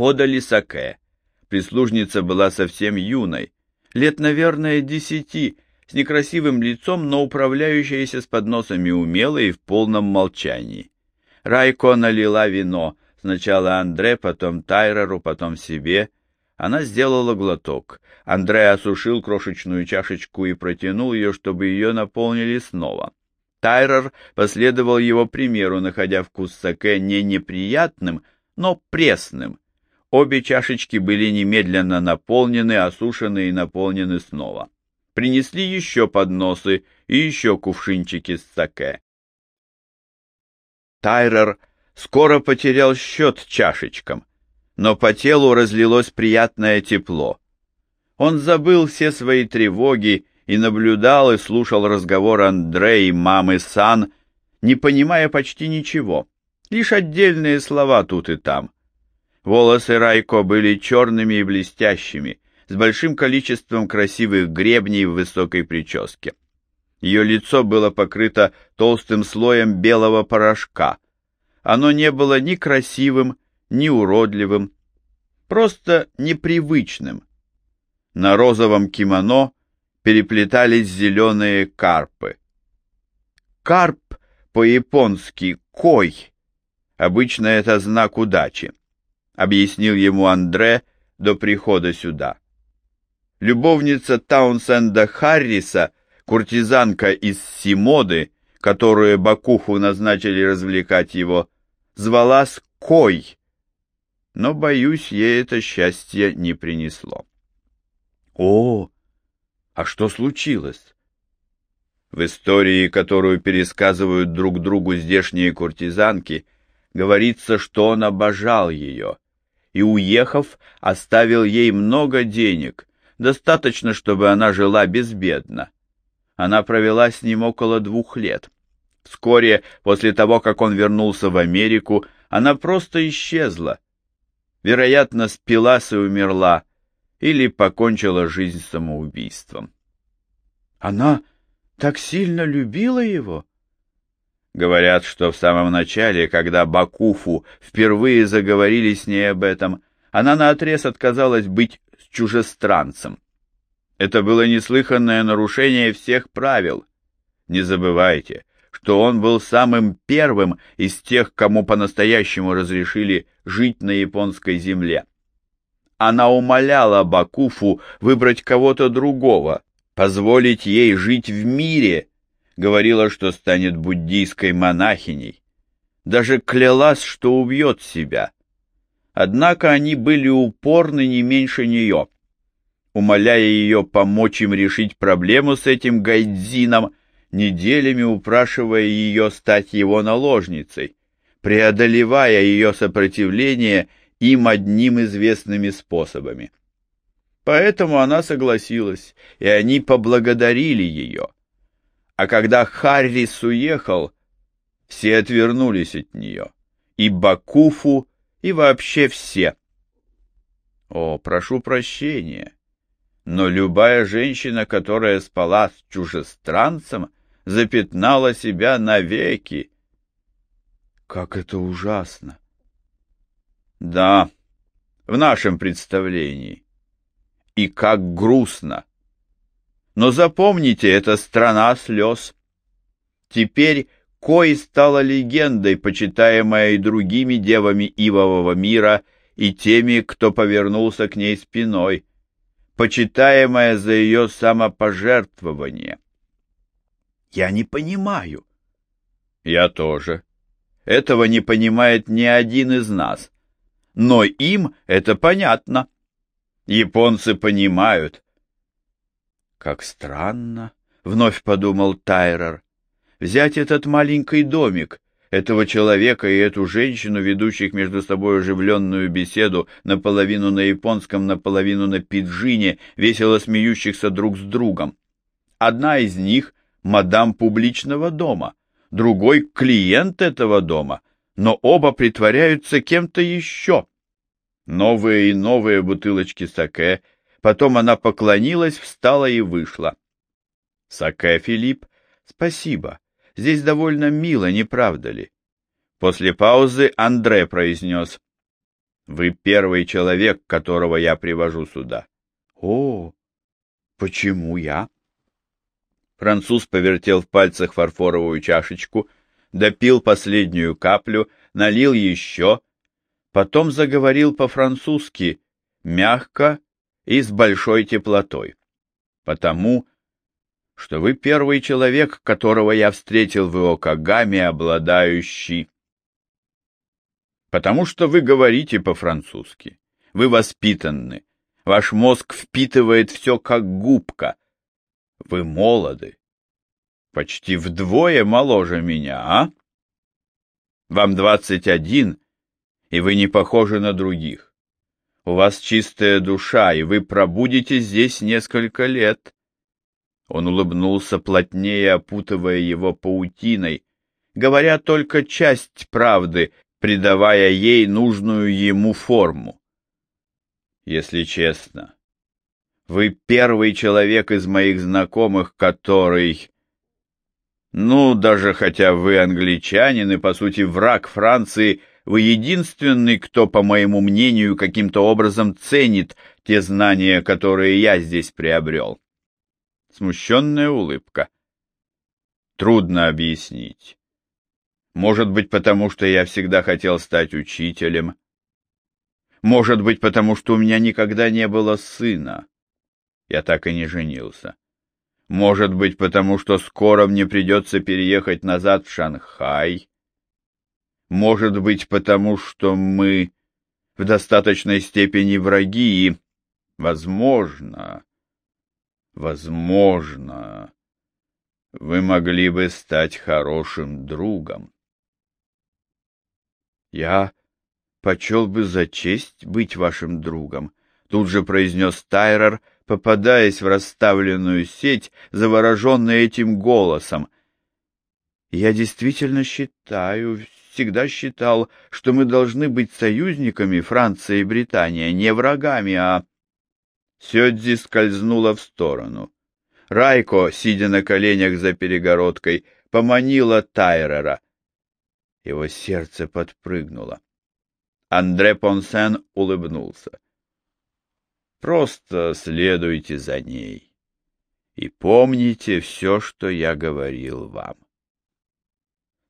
Подали саке. Прислужница была совсем юной, лет, наверное, десяти, с некрасивым лицом, но управляющаяся с подносами умело и в полном молчании. Райко налила вино, сначала Андре, потом Тайреру, потом себе. Она сделала глоток. Андре осушил крошечную чашечку и протянул ее, чтобы ее наполнили снова. Тайрер последовал его примеру, находя вкус саке не неприятным, но пресным. Обе чашечки были немедленно наполнены, осушены и наполнены снова. Принесли еще подносы и еще кувшинчики с саке. Тайрер скоро потерял счет чашечкам, но по телу разлилось приятное тепло. Он забыл все свои тревоги и наблюдал и слушал разговор Андре и мамы Сан, не понимая почти ничего, лишь отдельные слова тут и там. Волосы Райко были черными и блестящими, с большим количеством красивых гребней в высокой прическе. Ее лицо было покрыто толстым слоем белого порошка. Оно не было ни красивым, ни уродливым, просто непривычным. На розовом кимоно переплетались зеленые карпы. Карп по-японски «кой». Обычно это знак удачи, объяснил ему Андре до прихода сюда. Любовница Таунсенда Харриса, куртизанка из Симоды, которую Бакуху назначили развлекать его, звалась Кой, но, боюсь, ей это счастье не принесло. О, а что случилось? В истории, которую пересказывают друг другу здешние куртизанки, говорится, что он обожал ее и, уехав, оставил ей много денег, достаточно, чтобы она жила безбедно. Она провела с ним около двух лет. Вскоре после того, как он вернулся в Америку, она просто исчезла. Вероятно, спилась и умерла, или покончила жизнь самоубийством. Она так сильно любила его? Говорят, что в самом начале, когда Бакуфу впервые заговорили с ней об этом, она наотрез отказалась быть чужестранцем. Это было неслыханное нарушение всех правил. Не забывайте, что он был самым первым из тех, кому по-настоящему разрешили жить на японской земле. Она умоляла Бакуфу выбрать кого-то другого, позволить ей жить в мире, говорила, что станет буддийской монахиней. Даже клялась, что убьет себя. Однако они были упорны не меньше нее. Умоляя ее помочь им решить проблему с этим гайдзином, неделями упрашивая ее стать его наложницей, преодолевая ее сопротивление им одним известными способами. Поэтому она согласилась, и они поблагодарили ее. А когда Харрис уехал, все отвернулись от нее, и Бакуфу, и вообще все. О, прошу прощения, но любая женщина, которая спала с чужестранцем, запятнала себя навеки. Как это ужасно! Да, в нашем представлении. И как грустно! Но запомните, это страна слез. Теперь Кой стала легендой, почитаемая и другими девами Ивового мира, и теми, кто повернулся к ней спиной, почитаемая за ее самопожертвование. Я не понимаю. Я тоже. Этого не понимает ни один из нас. Но им это понятно. Японцы понимают. Как странно, вновь подумал Тайрер взять этот маленький домик, этого человека и эту женщину, ведущих между собой оживленную беседу наполовину на японском, наполовину на пиджине, весело смеющихся друг с другом. Одна из них — мадам публичного дома, другой — клиент этого дома, но оба притворяются кем-то еще. Новые и новые бутылочки саке, потом она поклонилась, встала и вышла. — Саке, Филипп, спасибо. Здесь довольно мило, не правда ли? После паузы Андре произнес. Вы первый человек, которого я привожу сюда. О, почему я? Француз повертел в пальцах фарфоровую чашечку, допил последнюю каплю, налил еще, потом заговорил по-французски, мягко и с большой теплотой. Потому, что вы первый человек, которого я встретил в Иокагаме, обладающий потому что вы говорите по-французски. Вы воспитанны. Ваш мозг впитывает все как губка. Вы молоды. Почти вдвое моложе меня, а? Вам двадцать один, и вы не похожи на других. У вас чистая душа, и вы пробудете здесь несколько лет. Он улыбнулся плотнее, опутывая его паутиной, говоря только часть правды, придавая ей нужную ему форму. Если честно, вы первый человек из моих знакомых, который... Ну, даже хотя вы англичанин и, по сути, враг Франции, вы единственный, кто, по моему мнению, каким-то образом ценит те знания, которые я здесь приобрел. Смущенная улыбка. Трудно объяснить. Может быть, потому что я всегда хотел стать учителем. Может быть, потому что у меня никогда не было сына. Я так и не женился. Может быть, потому что скоро мне придется переехать назад в Шанхай. Может быть, потому что мы в достаточной степени враги и, возможно, возможно, вы могли бы стать хорошим другом. «Я почел бы за честь быть вашим другом», — тут же произнес Тайрер, попадаясь в расставленную сеть, завороженный этим голосом. «Я действительно считаю, всегда считал, что мы должны быть союзниками Франция и Британия, не врагами, а...» Сёдзи скользнула в сторону. Райко, сидя на коленях за перегородкой, поманила Тайрера — его сердце подпрыгнуло. Андре Понсен улыбнулся. «Просто следуйте за ней и помните все, что я говорил вам».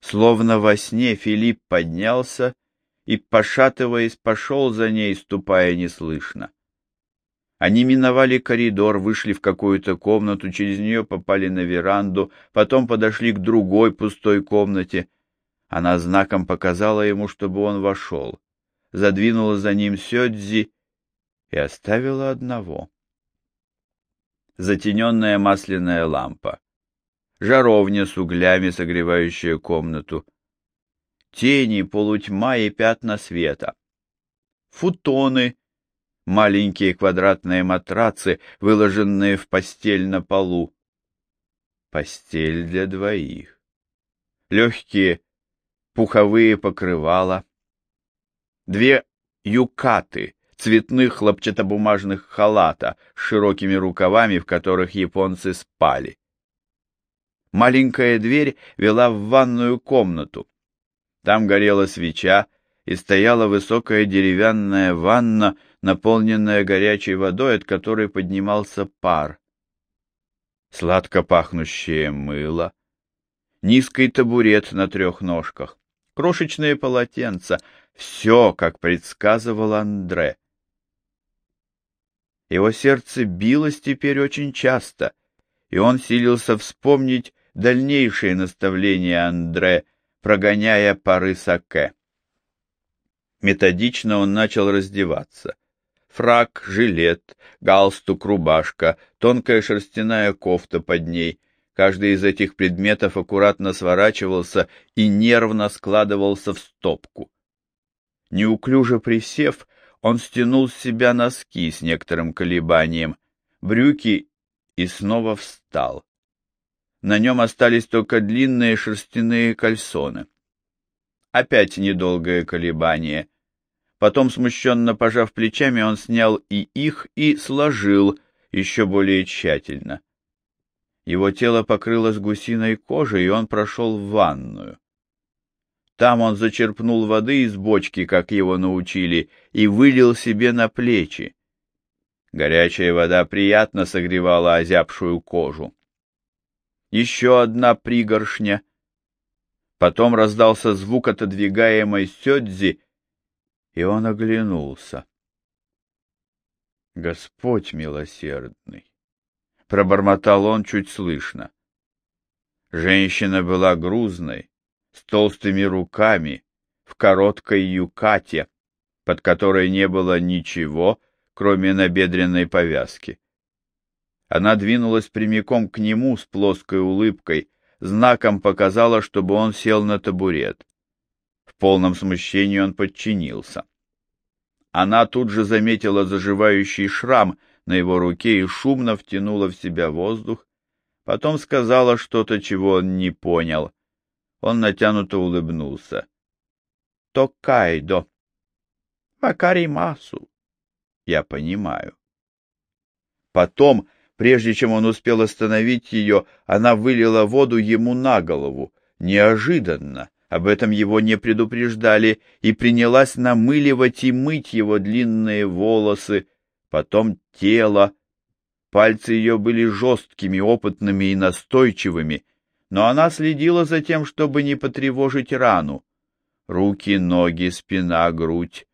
Словно во сне Филипп поднялся и, пошатываясь, пошел за ней, ступая неслышно. Они миновали коридор, вышли в какую-то комнату, через нее попали на веранду, потом подошли к другой пустой комнате — она знаком показала ему, чтобы он вошел, задвинула за ним Сёдзи и оставила одного. Затененная масляная лампа, жаровня с углями, согревающая комнату, тени, полутьма и пятна света, футоны, маленькие квадратные матрацы, выложенные в постель на полу, постель для двоих, легкие пуховые покрывала, две юкаты, цветных хлопчатобумажных халата с широкими рукавами, в которых японцы спали. Маленькая дверь вела в ванную комнату. Там горела свеча, и стояла высокая деревянная ванна, наполненная горячей водой, от которой поднимался пар. Сладко пахнущее мыло, низкий табурет на трех ножках крошечные полотенца, все, как предсказывал Андре. Его сердце билось теперь очень часто, и он силился вспомнить дальнейшие наставления Андре, прогоняя пары саке. Методично он начал раздеваться. Фрак, жилет, галстук, рубашка, тонкая шерстяная кофта под ней — Каждый из этих предметов аккуратно сворачивался и нервно складывался в стопку. Неуклюже присев, он стянул с себя носки с некоторым колебанием, брюки и снова встал. На нем остались только длинные шерстяные кальсоны. Опять недолгое колебание. Потом, смущенно пожав плечами, он снял и их и сложил еще более тщательно. Его тело покрылось гусиной кожей, и он прошел в ванную. Там он зачерпнул воды из бочки, как его научили, и вылил себе на плечи. Горячая вода приятно согревала озябшую кожу. Еще одна пригоршня. Потом раздался звук отодвигаемой сёдзи, и он оглянулся. Господь милосердный! Пробормотал он чуть слышно. Женщина была грузной, с толстыми руками, в короткой юкате, под которой не было ничего, кроме набедренной повязки. Она двинулась прямиком к нему с плоской улыбкой, знаком показала, чтобы он сел на табурет. В полном смущении он подчинился. Она тут же заметила заживающий шрам на его руке и шумно втянула в себя воздух, потом сказала что-то, чего он не понял. Он натянуто улыбнулся. «Токайдо! Макаримасу!» «Я понимаю». Потом, прежде чем он успел остановить ее, она вылила воду ему на голову, неожиданно, об этом его не предупреждали, и принялась намыливать и мыть его длинные волосы, потом тело. Пальцы ее были жесткими, опытными и настойчивыми, но она следила за тем, чтобы не потревожить рану. Руки, ноги, спина, грудь.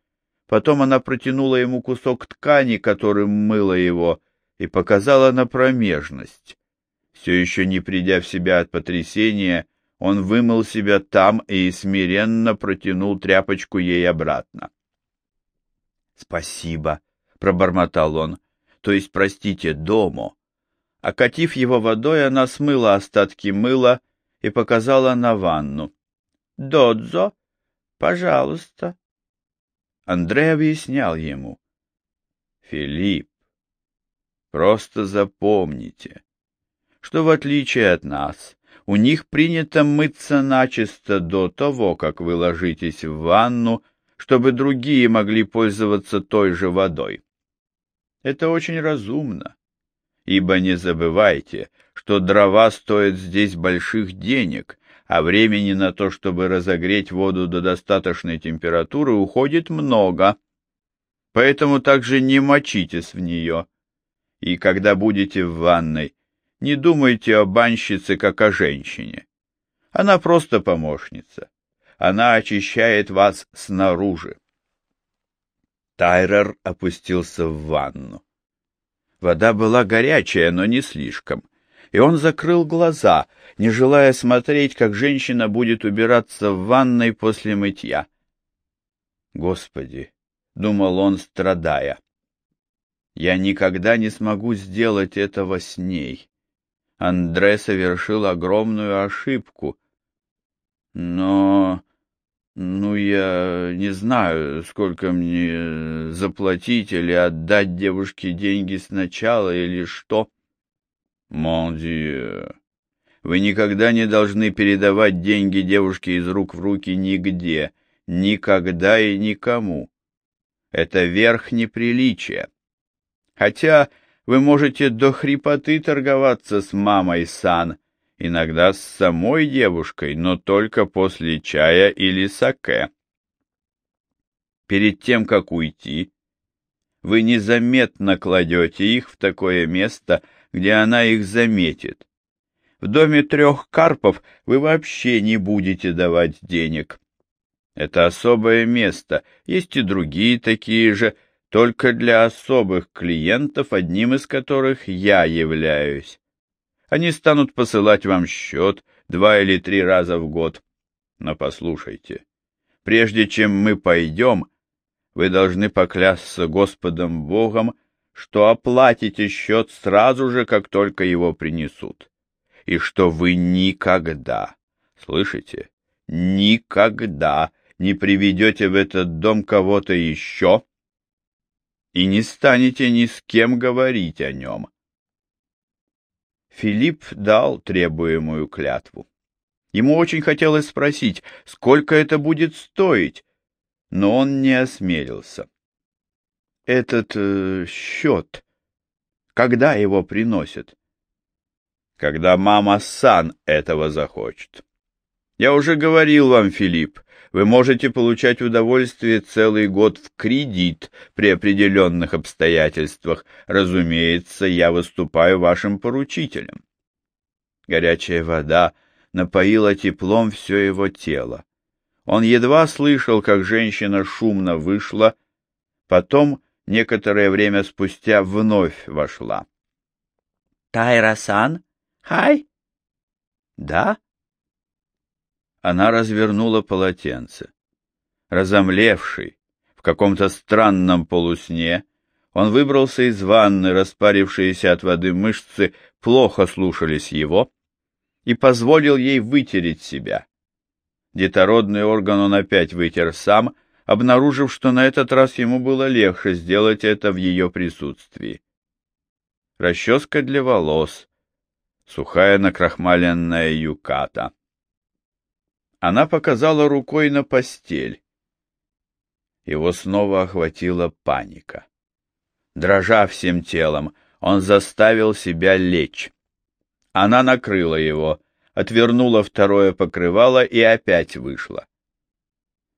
Потом она протянула ему кусок ткани, которым мыла его, и показала на промежность. Все еще не придя в себя от потрясения, он вымыл себя там и смиренно протянул тряпочку ей обратно. «Спасибо», — пробормотал он, — «то есть, простите, дому». Окатив его водой, она смыла остатки мыла и показала на ванну. «Додзо, пожалуйста». Андрей объяснял ему. «Филипп, просто запомните, что в отличие от нас, у них принято мыться начисто до того, как вы ложитесь в ванну, чтобы другие могли пользоваться той же водой. Это очень разумно, ибо не забывайте, что дрова стоят здесь больших денег, а времени на то, чтобы разогреть воду до достаточной температуры, уходит много. Поэтому также не мочитесь в нее. И когда будете в ванной, не думайте о банщице как о женщине. Она просто помощница. Она очищает вас снаружи. Тайрер опустился в ванну. Вода была горячая, но не слишком, и он закрыл глаза, не желая смотреть, как женщина будет убираться в ванной после мытья. Господи, — думал он, страдая, — я никогда не смогу сделать этого с ней. Андре совершил огромную ошибку. Но... Ну, я не знаю, сколько мне заплатить или отдать девушке деньги сначала, или что. Мон вы никогда не должны передавать деньги девушке из рук в руки нигде, никогда и никому. Это верх неприличия. Хотя вы можете до хрипоты торговаться с мамой Сан, иногда с самой девушкой, но только после чая или саке. Перед тем, как уйти, вы незаметно кладете их в такое место, где она их заметит. В доме трех карпов вы вообще не будете давать денег. Это особое место, есть и другие такие же, только для особых клиентов, одним из которых я являюсь. Они станут посылать вам счет два или три раза в год. Но послушайте, прежде чем мы пойдем, вы должны поклясться Господом Богом, что оплатите счет сразу же, как только его принесут, и что вы никогда, слышите, никогда не приведете в этот дом кого-то еще, и не станете ни с кем говорить о нем. Филипп дал требуемую клятву. Ему очень хотелось спросить, сколько это будет стоить, но он не осмелился. Этот э, счет, когда его приносят? Когда мама Сан этого захочет. Я уже говорил вам, Филипп, вы можете получать удовольствие целый год в кредит при определенных обстоятельствах. Разумеется, я выступаю вашим поручителем. Горячая вода напоила теплом все его тело. Он едва слышал, как женщина шумно вышла, потом, некоторое время спустя, вновь вошла. «Тайра-сан? Хай?» «Да?» Она развернула полотенце. Разомлевший, в каком-то странном полусне, он выбрался из ванны, распарившиеся от воды мышцы плохо слушались его, и позволил ей вытереть себя. Детородный орган он опять вытер сам, обнаружив, что на этот раз ему было легче сделать это в ее присутствии. Расческа для волос, сухая накрахмаленная юката. Она показала рукой на постель. Его снова охватила паника. Дрожа всем телом, он заставил себя лечь. Она накрыла его, отвернула второе покрывало и опять вышла.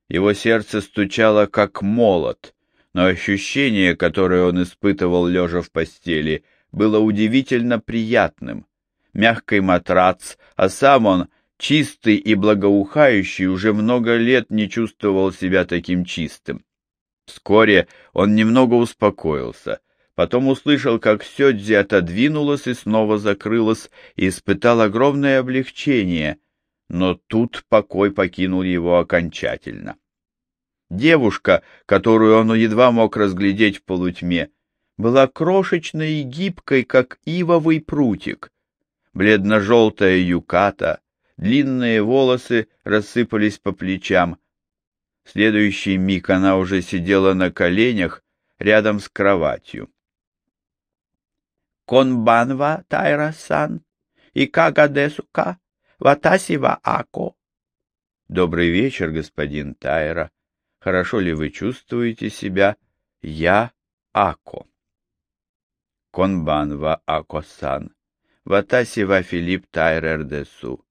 Его сердце стучало как молот, но ощущение, которое он испытывал, лежа в постели, было удивительно приятным. Мягкий матрац, а сам он чистый и благоухающий, уже много лет не чувствовал себя таким чистым. Вскоре он немного успокоился, потом услышал, как Сёдзи отодвинулась и снова закрылась, и испытал огромное облегчение, но тут покой покинул его окончательно. Девушка, которую он едва мог разглядеть в полутьме, была крошечной и гибкой, как ивовый прутик. Бледно-желтая юката, длинные волосы рассыпались по плечам. В следующий миг она уже сидела на коленях рядом с кроватью. «Конбанва Тайра-сан, и кагадесука, ватасива ако». «Добрый вечер, господин Тайра. Хорошо ли вы чувствуете себя? Я Ако». «Конбанва Ако-сан, ватасива Филипп Тайрер десу».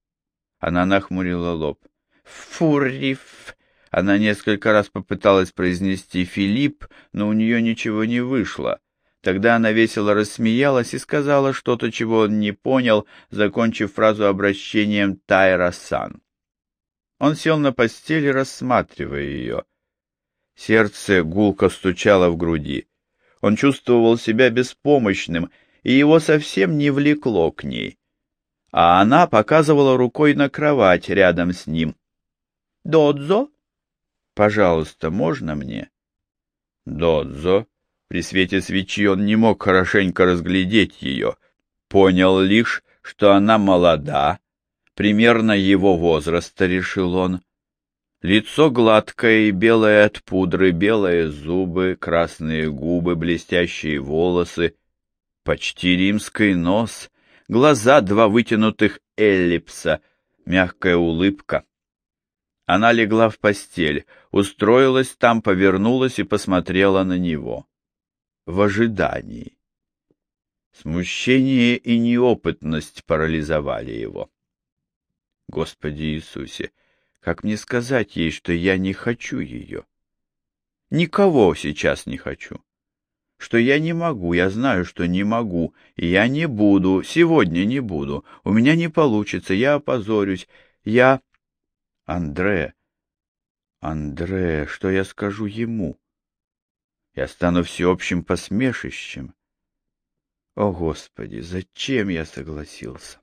Она нахмурила лоб. «Фурриф!» Она несколько раз попыталась произнести «Филипп», но у нее ничего не вышло. Тогда она весело рассмеялась и сказала что-то, чего он не понял, закончив фразу обращением «Тайра-сан». Он сел на постели, рассматривая ее. Сердце гулко стучало в груди. Он чувствовал себя беспомощным, и его совсем не влекло к ней а она показывала рукой на кровать рядом с ним. «Додзо?» «Пожалуйста, можно мне?» «Додзо?» При свете свечи он не мог хорошенько разглядеть ее. Понял лишь, что она молода, примерно его возраста, решил он. Лицо гладкое и белое от пудры, белые зубы, красные губы, блестящие волосы, почти римский нос — глаза два вытянутых эллипса, мягкая улыбка. Она легла в постель, устроилась там, повернулась и посмотрела на него. В ожидании. Смущение и неопытность парализовали его. Господи Иисусе, как мне сказать ей, что я не хочу ее? Никого сейчас не хочу что я не могу, я знаю, что не могу, и я не буду, сегодня не буду, у меня не получится, я опозорюсь, я... Андре, Андре, что я скажу ему? Я стану всеобщим посмешищем. О, Господи, зачем я согласился?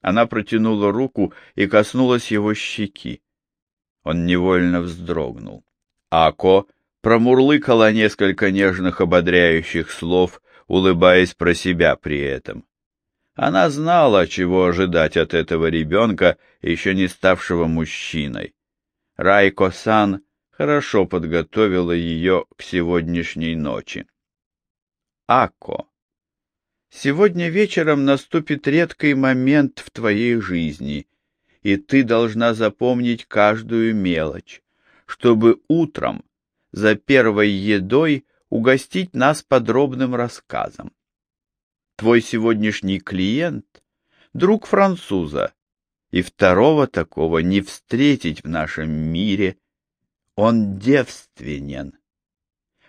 Она протянула руку и коснулась его щеки. Он невольно вздрогнул. Ако промурлыкала несколько нежных ободряющих слов, улыбаясь про себя при этом. Она знала, чего ожидать от этого ребенка, еще не ставшего мужчиной. Райко-сан хорошо подготовила ее к сегодняшней ночи. Ако, сегодня вечером наступит редкий момент в твоей жизни, и ты должна запомнить каждую мелочь, чтобы утром за первой едой угостить нас подробным рассказом. Твой сегодняшний клиент — друг француза, и второго такого не встретить в нашем мире. Он девственен.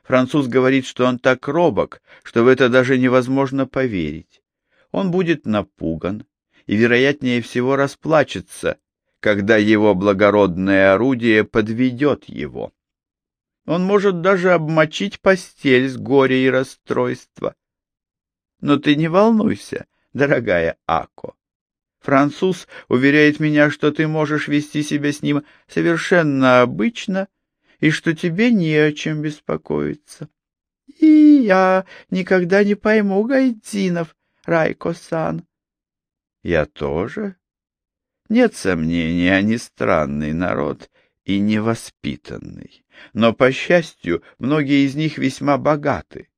Француз говорит, что он так робок, что в это даже невозможно поверить. Он будет напуган и, вероятнее всего, расплачется, когда его благородное орудие подведет его. Он может даже обмочить постель с горя и расстройства. Но ты не волнуйся, дорогая Ако. Француз уверяет меня, что ты можешь вести себя с ним совершенно обычно и что тебе не о чем беспокоиться. И я никогда не пойму Гайдзинов, Райко-сан. Я тоже. Нет сомнений, они странный народ и невоспитанный. Но, по счастью, многие из них весьма богаты.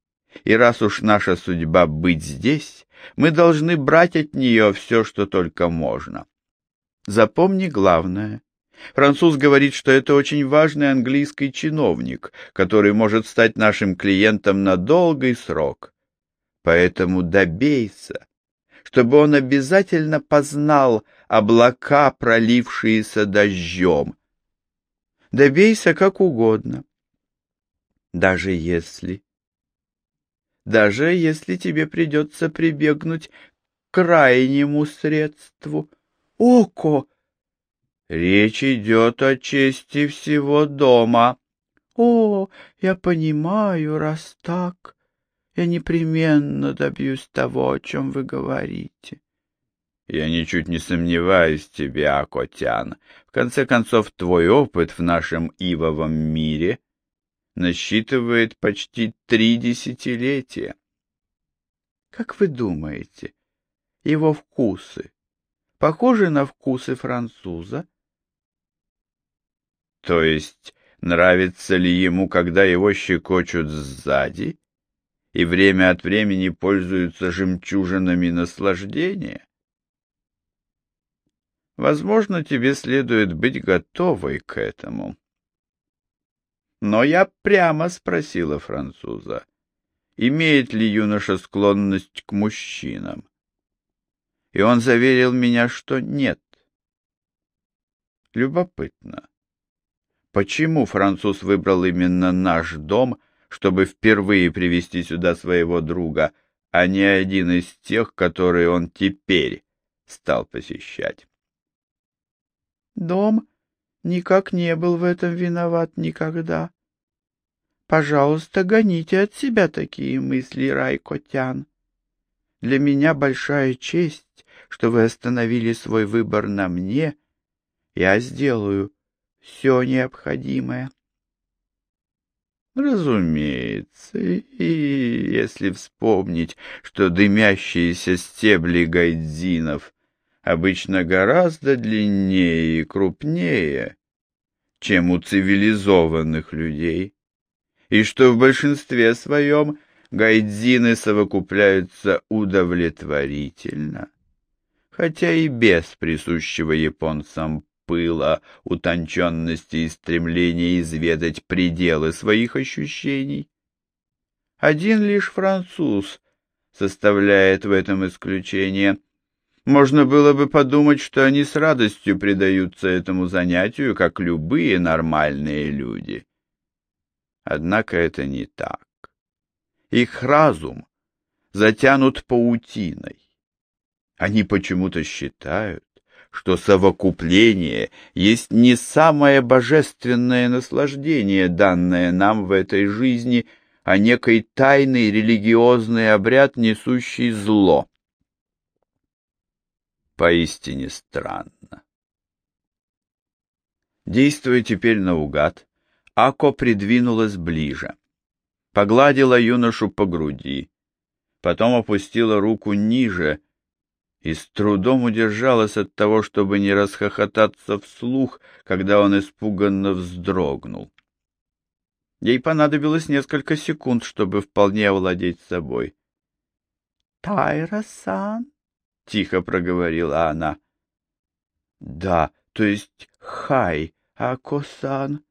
И раз уж наша судьба быть здесь, мы должны брать от нее все, что только можно. Запомни главное. Француз говорит, что это очень важный английский чиновник, который может стать нашим клиентом на долгий срок. Поэтому добейся, чтобы он обязательно познал облака, пролившиеся дождем. Добейся как угодно. Даже если даже если тебе придется прибегнуть к крайнему средству. Око! Речь идет о чести всего дома. О, я понимаю, раз так, я непременно добьюсь того, о чем вы говорите. Я ничуть не сомневаюсь в тебе, Акотян. В конце концов, твой опыт в нашем ивовом мире — насчитывает почти три десятилетия. Как вы думаете, его вкусы похожи на вкусы француза? То есть, нравится ли ему, когда его щекочут сзади и время от времени пользуются жемчужинами наслаждения? Возможно, тебе следует быть готовой к этому. Но я прямо спросила француза, имеет ли юноша склонность к мужчинам. И он заверил меня, что нет. Любопытно. Почему француз выбрал именно наш дом, чтобы впервые привести сюда своего друга, а не один из тех, которые он теперь стал посещать? Дом никак не был в этом виноват никогда. Пожалуйста, гоните от себя такие мысли, Райкотян. Для меня большая честь, что вы остановили свой выбор на мне. Я сделаю все необходимое. Разумеется, и если вспомнить, что дымящиеся стебли гайдзинов обычно гораздо длиннее и крупнее, чем у цивилизованных людей, и что в большинстве своем гайдзины совокупляются удовлетворительно, хотя и без присущего японцам пыла, утонченности и стремления изведать пределы своих ощущений. Один лишь француз составляет в этом исключение — можно было бы подумать, что они с радостью предаются этому занятию, как любые нормальные люди. Однако это не так. Их разум затянут паутиной. Они почему-то считают, что совокупление есть не самое божественное наслаждение, данное нам в этой жизни, а некий тайный религиозный обряд, несущий зло поистине странно. Действуя теперь наугад, Ако придвинулась ближе, погладила юношу по груди, потом опустила руку ниже и с трудом удержалась от того, чтобы не расхохотаться вслух, когда он испуганно вздрогнул. Ей понадобилось несколько секунд, чтобы вполне овладеть собой. — Тайра-сан? — тихо проговорила она. — Да, то есть хай, Акосан.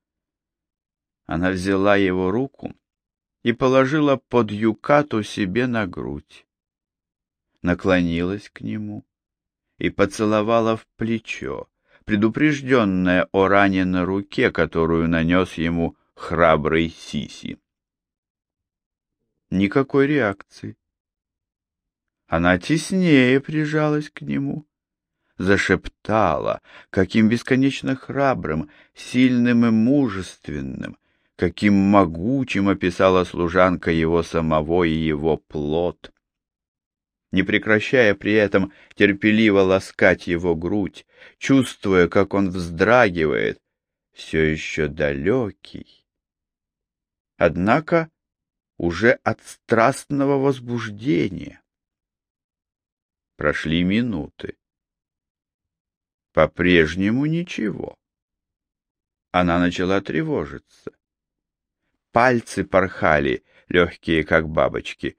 Она взяла его руку и положила под юкату себе на грудь. Наклонилась к нему и поцеловала в плечо, предупрежденная о ране на руке, которую нанес ему храбрый Сиси. Никакой реакции. Она теснее прижалась к нему, зашептала, каким бесконечно храбрым, сильным и мужественным, каким могучим описала служанка его самого и его плод. Не прекращая при этом терпеливо ласкать его грудь, чувствуя, как он вздрагивает, все еще далекий. Однако уже от страстного возбуждения. Прошли минуты. По-прежнему ничего. Она начала тревожиться. Пальцы порхали, легкие, как бабочки,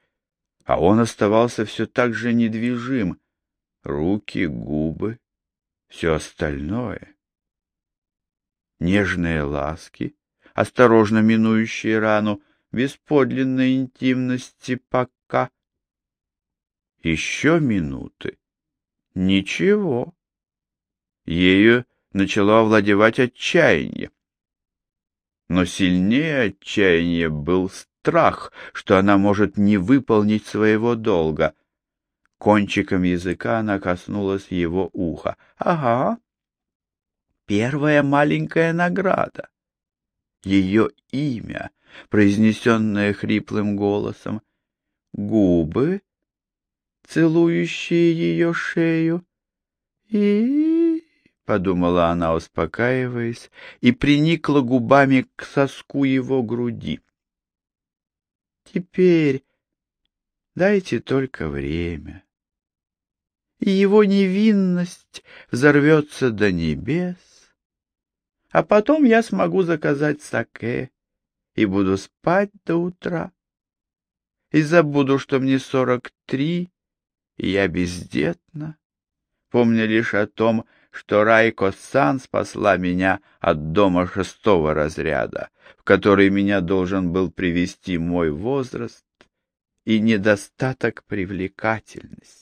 а он оставался все так же недвижим. Руки, губы, все остальное. Нежные ласки, осторожно минующие рану, без подлинной интимности пока. Еще минуты. Ничего. Ею начало овладевать отчаяние. Но сильнее отчаяния был страх, что она может не выполнить своего долга. Кончиком языка она коснулась его уха. «Ага, первая маленькая награда. Ее имя, произнесенное хриплым голосом, губы, целующие ее шею, и подумала она, успокаиваясь, и приникла губами к соску его груди. Теперь дайте только время, и его невинность взорвется до небес, а потом я смогу заказать саке и буду спать до утра, и забуду, что мне сорок три, я бездетна, помня лишь о том, что Райко-сан спасла меня от дома шестого разряда, в который меня должен был привести мой возраст и недостаток привлекательности.